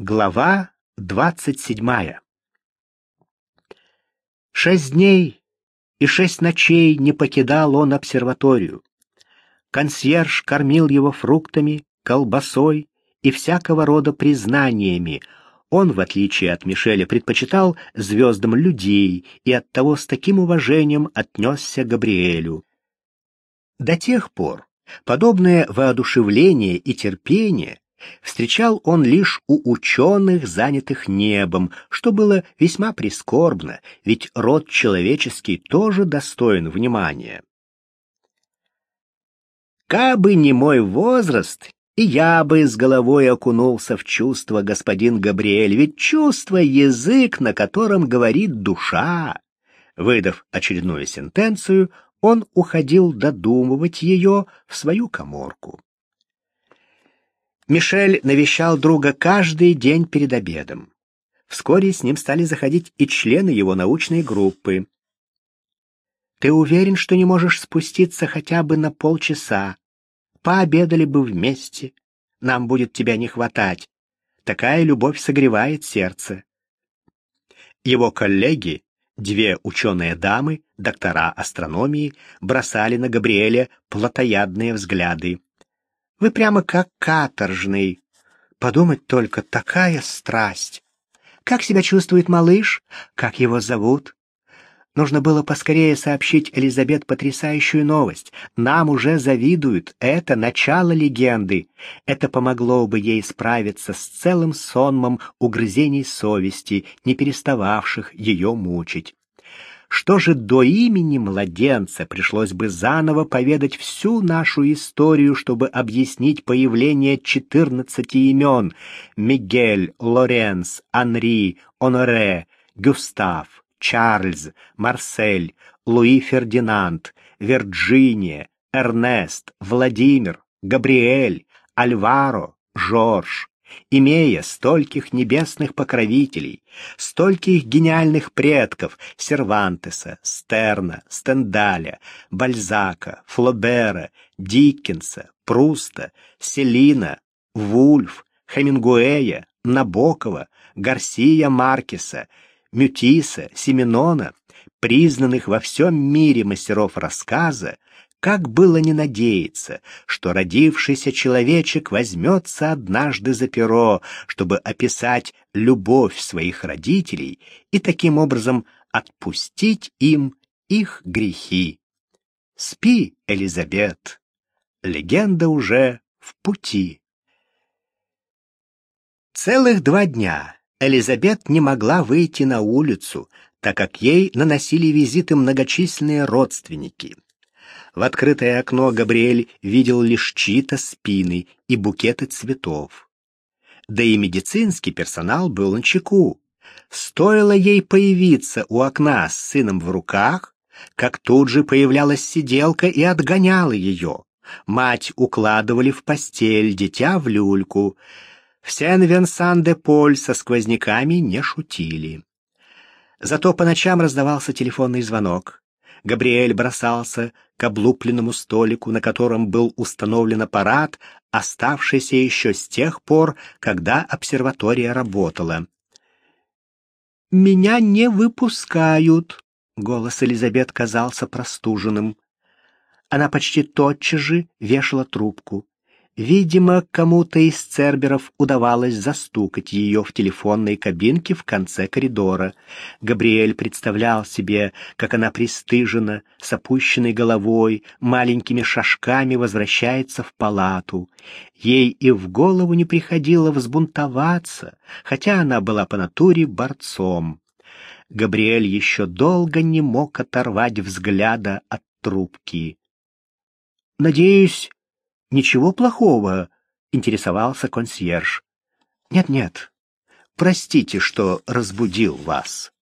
Глава двадцать седьмая Шесть дней и шесть ночей не покидал он обсерваторию. Консьерж кормил его фруктами, колбасой и всякого рода признаниями. Он, в отличие от Мишеля, предпочитал звездам людей и оттого с таким уважением отнесся к Габриэлю. До тех пор подобное воодушевление и терпение встречал он лишь у ученых, занятых небом, что было весьма прискорбно, ведь род человеческий тоже достоин внимания. «Кабы не мой возраст, и я бы с головой окунулся в чувство, господин Габриэль, ведь чувство — язык, на котором говорит душа». Выдав очередную сентенцию, он уходил додумывать ее в свою коморку. Мишель навещал друга каждый день перед обедом. Вскоре с ним стали заходить и члены его научной группы. «Ты уверен, что не можешь спуститься хотя бы на полчаса? Пообедали бы вместе. Нам будет тебя не хватать. Такая любовь согревает сердце». Его коллеги, две ученые дамы, доктора астрономии, бросали на Габриэля плотоядные взгляды. Вы прямо как каторжный. Подумать только, такая страсть. Как себя чувствует малыш? Как его зовут? Нужно было поскорее сообщить Элизабет потрясающую новость. Нам уже завидуют. Это начало легенды. Это помогло бы ей справиться с целым сонмом угрызений совести, не перестававших ее мучить. Что же до имени младенца пришлось бы заново поведать всю нашу историю, чтобы объяснить появление четырнадцати имен — Мигель, Лоренс, Анри, Оноре, Гюстав, Чарльз, Марсель, Луи Фердинанд, Вирджиния, Эрнест, Владимир, Габриэль, Альваро, Жорж, имея стольких небесных покровителей, стольких гениальных предков Сервантеса, Стерна, Стендаля, Бальзака, Флобера, Диккенса, Пруста, Селина, Вульф, Хемингуэя, Набокова, Гарсия Маркеса, Мютиса, Семенона, признанных во всем мире мастеров рассказа, как было не надеяться, что родившийся человечек возьмется однажды за перо, чтобы описать любовь своих родителей и таким образом отпустить им их грехи. Спи, Элизабет, легенда уже в пути. Целых два дня Элизабет не могла выйти на улицу, так как ей наносили визиты многочисленные родственники — в открытое окно Габриэль видел лишь чьи-то спины и букеты цветов. Да и медицинский персонал был на чеку. Стоило ей появиться у окна с сыном в руках, как тут же появлялась сиделка и отгоняла ее. Мать укладывали в постель, дитя в люльку. В Сен-Венсан-де-Поль со сквозняками не шутили. Зато по ночам раздавался телефонный звонок. Габриэль бросался к облупленному столику, на котором был установлен аппарат, оставшийся еще с тех пор, когда обсерватория работала. «Меня не выпускают», — голос Элизабет казался простуженным. Она почти тотчас же вешала трубку. Видимо, кому-то из церберов удавалось застукать ее в телефонной кабинке в конце коридора. Габриэль представлял себе, как она пристыжена, с опущенной головой, маленькими шажками возвращается в палату. Ей и в голову не приходило взбунтоваться, хотя она была по натуре борцом. Габриэль еще долго не мог оторвать взгляда от трубки. «Надеюсь, Ничего плохого, интересовался консьерж. Нет-нет. Простите, что разбудил вас.